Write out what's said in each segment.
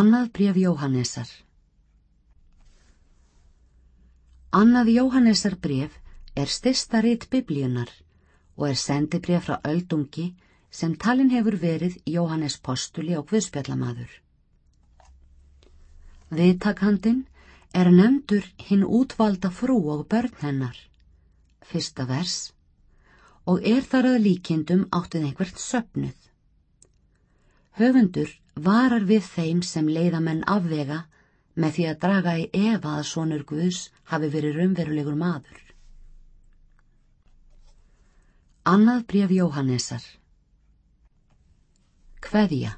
Annað bref Jóhannesar Annað Jóhannesar bref er styrsta rít biblíunar og er sendibref frá öldungi sem talin hefur verið Jóhannes postuli og Guðspjallamaður. Viðtakhandin er nefndur hinn útvalda frú og börn hennar. Fyrsta vers og er þar að líkindum áttið einhvert söpnuð. Höfundur varar við þeim sem leiðamenn afvega með því að draga í efa að sonur Guðs hafi verið raunverulegur maður. Annað bref Jóhannesar Kveðja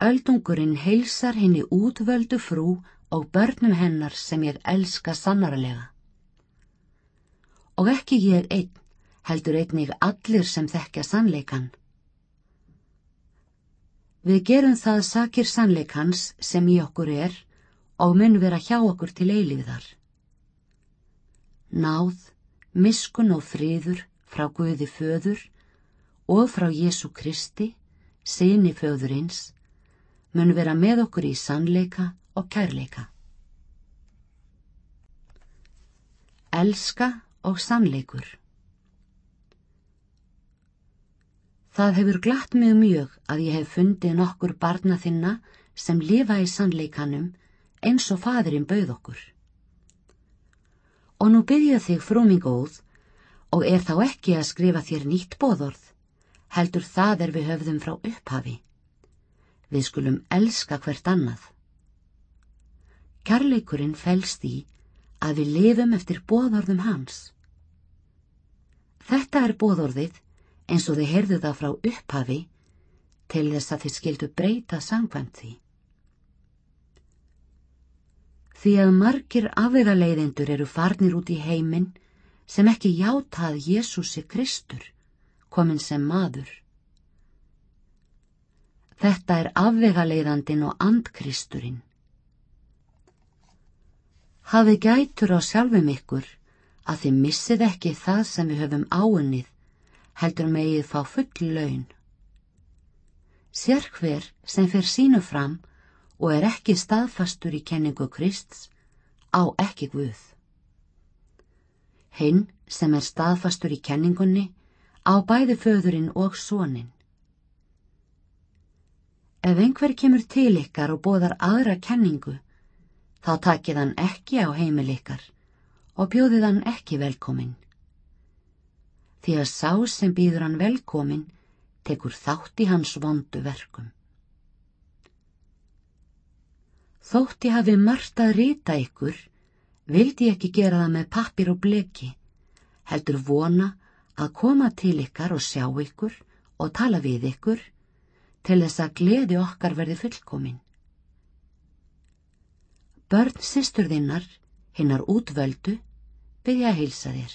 Öldungurinn heilsar henni útvöldu frú og börnum hennar sem ég elska sannarlega. Og ekki ég einn, heldur einnig allir sem þekkja sannleikan. Við gerum það sakir sannleikans sem í okkur er og mun vera hjá okkur til eilíðar. Náð, miskun og friður frá Guði föður og frá Jésu Kristi, sinni föðurins, mun vera með okkur í sannleika og kærleika. Elska og sannleikur Það hefur glatt mig mjög að ég hef fundið nokkur barna þinna sem lifa í sannleikanum eins og fadurinn bauð okkur. Og nú byrja þig frúming góð og er þá ekki að skrifa þér nýtt bóðorð, heldur það er við höfðum frá upphafi. Við skulum elska hvert annað. Kærleikurinn fælst í að við lifum eftir bóðorðum hans. Þetta er bóðorðið eins og þið heyrðu það frá upphafi til þess að þið skildu breyta sangvæmt því. Því að margir afvegaleiðendur eru farnir út í heiminn sem ekki játað Jésúsi Kristur, komin sem maður. Þetta er afvegaleiðandin og andkristurinn. Hafið gætur á sjálfum ykkur að þið missið ekki það sem við höfum áunnið heldur megið fá full laun. Sér hver sem fer sínu fram og er ekki staðfastur í kenningu Krists á ekki Guð. Hinn sem er staðfastur í kenningunni á bæði föðurinn og sónin. Ef einhver kemur til ykkar og bóðar aðra kenningu, þá takið hann ekki á heimil ykkar og bjóðið hann ekki velkominn því að sá sem býður hann velkomin tekur þátt í hans vondu verkum. Þótti hafi margt að rita ykkur, vildi ekki gera það með pappir og bleki, heldur vona að koma til ykkar og sjá ykkur og tala við ykkur til þess að gleði okkar verði fullkomin. Börn sýsturðinnar, hinnar útvöldu, byrja að heilsa þér.